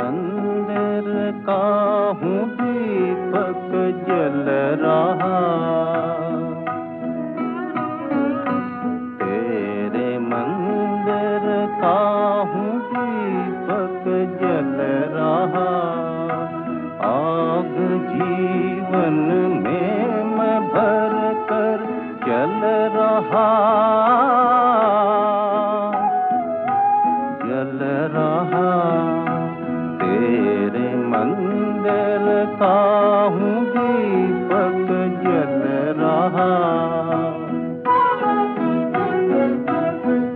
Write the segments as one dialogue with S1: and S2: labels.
S1: मंदिर का हूँ दीपक जल रहा? तेरे मंदिर का हूँ दीपक जल रहा? आग जीवन में मैं भर कर चल रहा मंदिर का हूँ दीपक जल रहा।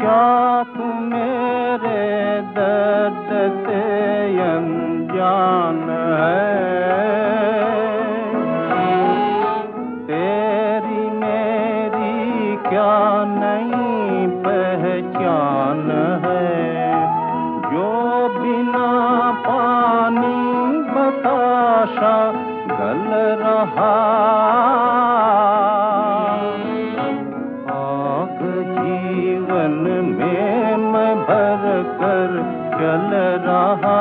S1: क्या तू मेरे दर्द से अनजान है? तेरी मेरी क्या नहीं पहचान है बताशा गल रहा। आग जीवन में मैं भर कर चल रहा।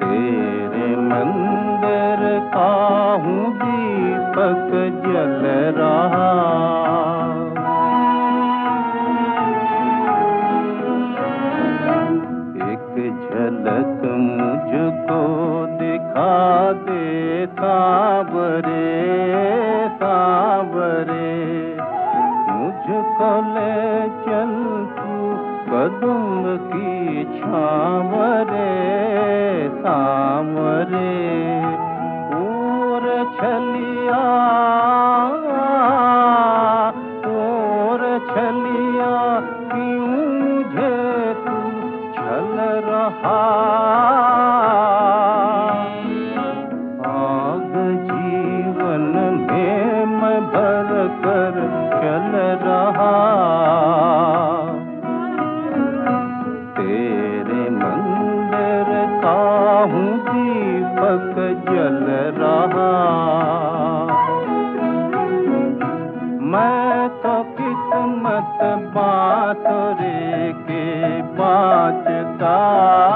S1: तेरे मंदिर का हूँ दीपक जल रहा। दे साबरे सावरे मुझको ले चल तू कदम की छावरे सावरे मंदिर हूँ दीपक जल रहा। मैं तो किस्मत बातरे के बाजता एक